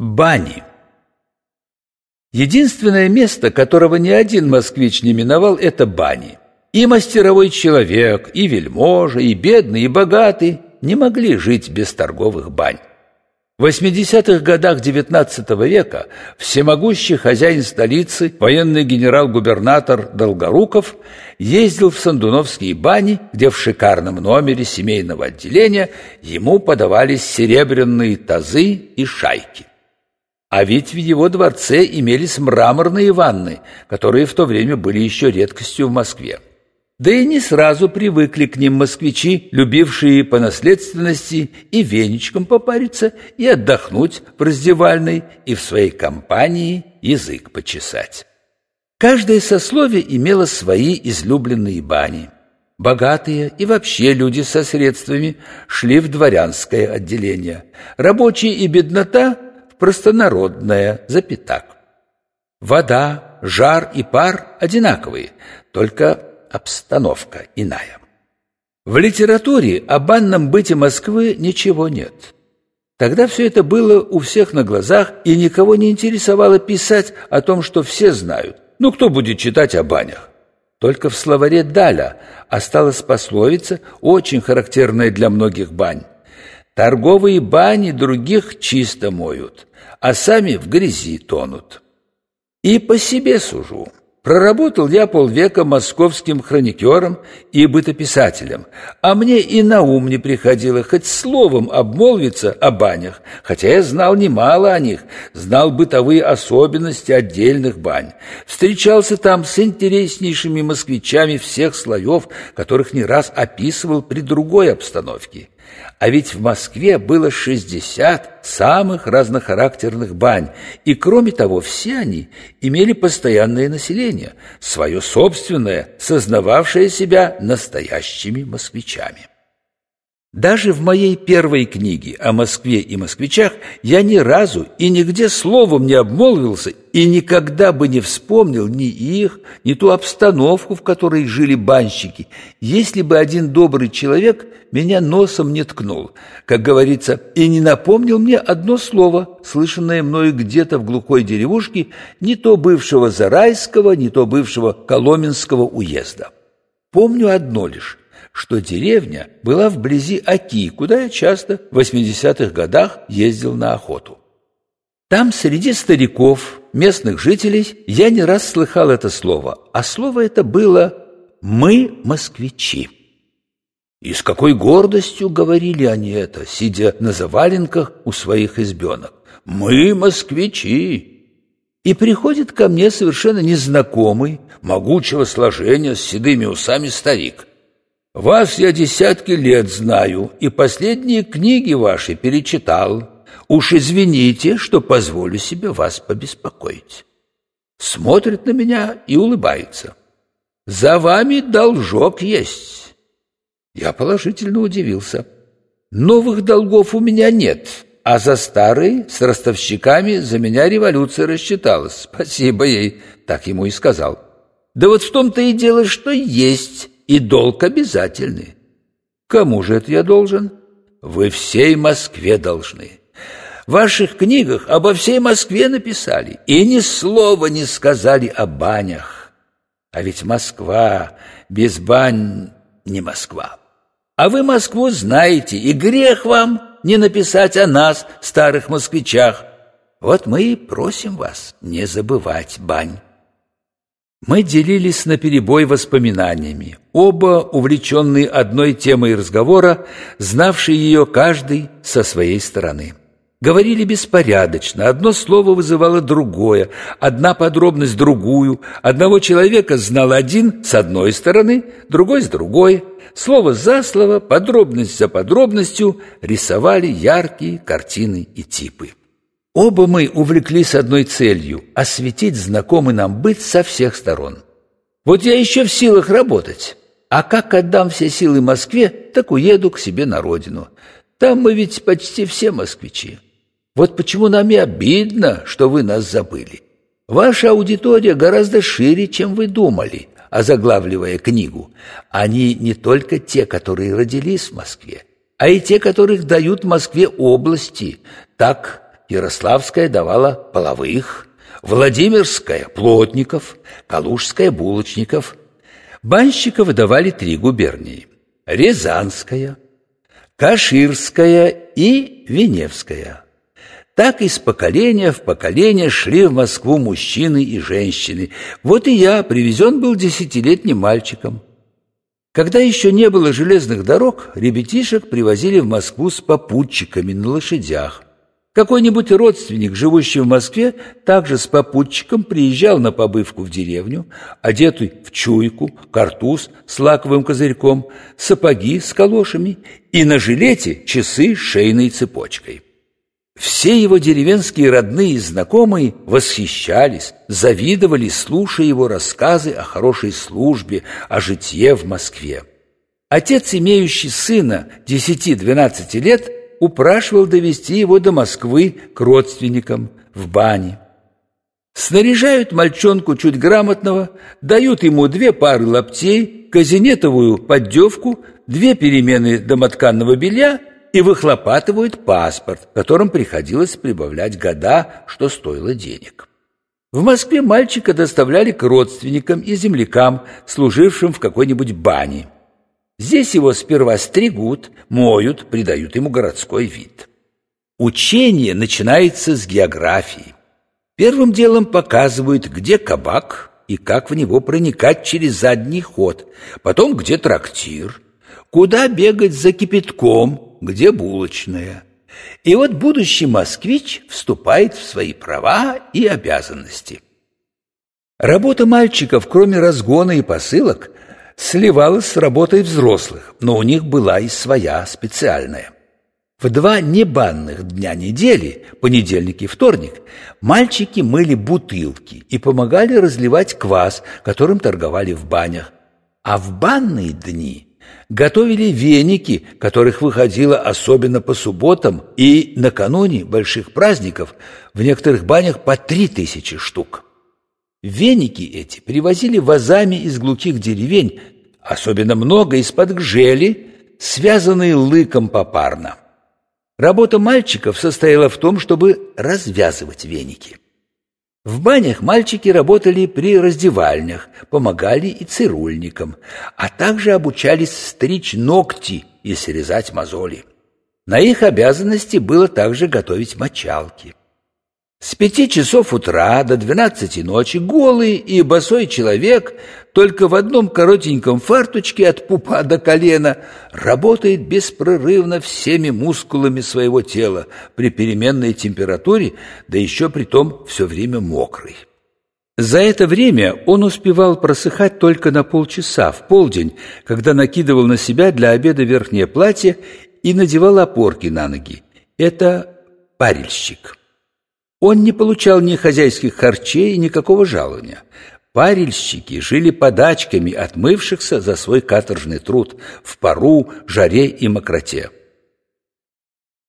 Бани. Единственное место, которого ни один москвич не миновал, это бани. И мастеровой человек, и вельможа, и бедный, и богатый не могли жить без торговых бань. В 80-х годах XIX века всемогущий хозяин столицы, военный генерал-губернатор Долгоруков, ездил в Сандуновские бани, где в шикарном номере семейного отделения ему подавались серебряные тазы и шайки. А ведь в его дворце имелись мраморные ванны, которые в то время были еще редкостью в Москве. Да и не сразу привыкли к ним москвичи, любившие по наследственности и веничком попариться, и отдохнуть в раздевальной, и в своей компании язык почесать. Каждое сословие имело свои излюбленные бани. Богатые и вообще люди со средствами шли в дворянское отделение. Рабочие и беднота – простонародное, запятак. Вода, жар и пар одинаковые, только обстановка иная. В литературе о банном быте Москвы ничего нет. Тогда все это было у всех на глазах, и никого не интересовало писать о том, что все знают. Ну, кто будет читать о банях? Только в словаре Даля осталась пословица, очень характерная для многих бань. Торговые бани других чисто моют, а сами в грязи тонут. И по себе сужу. Проработал я полвека московским хроникером и бытописателем, а мне и на ум не приходило хоть словом обмолвиться о банях, хотя я знал немало о них, знал бытовые особенности отдельных бань. Встречался там с интереснейшими москвичами всех слоев, которых не раз описывал при другой обстановке. А ведь в Москве было 60 самых разнохарактерных бань, и кроме того, все они имели постоянное население, свое собственное, сознававшее себя настоящими москвичами. Даже в моей первой книге о Москве и москвичах я ни разу и нигде словом не обмолвился и никогда бы не вспомнил ни их, ни ту обстановку, в которой жили банщики, если бы один добрый человек меня носом не ткнул, как говорится, и не напомнил мне одно слово, слышанное мною где-то в глухой деревушке, не то бывшего Зарайского, не то бывшего Коломенского уезда. Помню одно лишь что деревня была вблизи Оки, куда я часто в 80-х годах ездил на охоту. Там среди стариков, местных жителей, я не раз слыхал это слово, а слово это было «мы москвичи». И с какой гордостью говорили они это, сидя на заваленках у своих избенок. «Мы москвичи!» И приходит ко мне совершенно незнакомый, могучего сложения с седыми усами старик. Вас я десятки лет знаю, и последние книги ваши перечитал. Уж извините, что позволю себе вас побеспокоить. Смотрит на меня и улыбается. За вами должок есть. Я положительно удивился. Новых долгов у меня нет, а за старые с ростовщиками за меня революция рассчиталась. Спасибо ей, так ему и сказал. Да вот в том-то и дело, что есть и долг обязательный. Кому же это я должен? Вы всей Москве должны. В ваших книгах обо всей Москве написали и ни слова не сказали о банях. А ведь Москва без бань не Москва. А вы Москву знаете, и грех вам не написать о нас, старых москвичах. Вот мы и просим вас не забывать бань. Мы делились наперебой воспоминаниями, оба увлеченные одной темой разговора, знавшие ее каждый со своей стороны. Говорили беспорядочно, одно слово вызывало другое, одна подробность другую, одного человека знал один с одной стороны, другой с другой. Слово за слово, подробность за подробностью рисовали яркие картины и типы. Оба мы увлеклись одной целью – осветить знакомый нам быт со всех сторон. Вот я еще в силах работать, а как отдам все силы Москве, так уеду к себе на родину. Там мы ведь почти все москвичи. Вот почему нам и обидно, что вы нас забыли. Ваша аудитория гораздо шире, чем вы думали, озаглавливая книгу. Они не только те, которые родились в Москве, а и те, которых дают Москве области. Так Ярославская давала половых, Владимирская – плотников, Калужская – булочников. Банщиков давали три губернии – Рязанская, Каширская и Веневская. Так из поколения в поколение шли в Москву мужчины и женщины. Вот и я привезен был десятилетним мальчиком. Когда еще не было железных дорог, ребятишек привозили в Москву с попутчиками на лошадях. Какой-нибудь родственник, живущий в Москве, также с попутчиком приезжал на побывку в деревню, одетый в чуйку, картуз с лаковым козырьком, сапоги с калошами и на жилете часы с шейной цепочкой. Все его деревенские родные и знакомые восхищались, завидовали, слушая его рассказы о хорошей службе, о житье в Москве. Отец, имеющий сына 10-12 лет, упрашивал довести его до Москвы к родственникам в бане. Снаряжают мальчонку чуть грамотного, дают ему две пары лаптей, казинетовую поддевку, две перемены домотканного белья и выхлопатывают паспорт, которым приходилось прибавлять года, что стоило денег. В Москве мальчика доставляли к родственникам и землякам, служившим в какой-нибудь бане. Здесь его сперва стригут, моют, придают ему городской вид. Учение начинается с географии. Первым делом показывают, где кабак и как в него проникать через задний ход, потом где трактир, куда бегать за кипятком – где булочная. И вот будущий москвич вступает в свои права и обязанности. Работа мальчиков, кроме разгона и посылок, сливалась с работой взрослых, но у них была и своя специальная. В два небанных дня недели, понедельник и вторник, мальчики мыли бутылки и помогали разливать квас, которым торговали в банях. А в банные дни готовили веники, которых выходило особенно по субботам и накануне больших праздников в некоторых банях по три тысячи штук. Веники эти привозили вазами из глухих деревень, особенно много из-под гжели, связанные лыком попарно. Работа мальчиков состояла в том, чтобы развязывать веники. В банях мальчики работали при раздевальнях, помогали и цирульникам, а также обучались стричь ногти и срезать мозоли. На их обязанности было также готовить мочалки. С пяти часов утра до двенадцати ночи голый и босой человек только в одном коротеньком фартучке от пупа до колена работает беспрерывно всеми мускулами своего тела при переменной температуре, да еще при том все время мокрый. За это время он успевал просыхать только на полчаса в полдень, когда накидывал на себя для обеда верхнее платье и надевал опорки на ноги. Это парильщик. Он не получал ни хозяйских харчей, никакого жалования. Парильщики жили подачками отмывшихся за свой каторжный труд в пару, жаре и мокроте.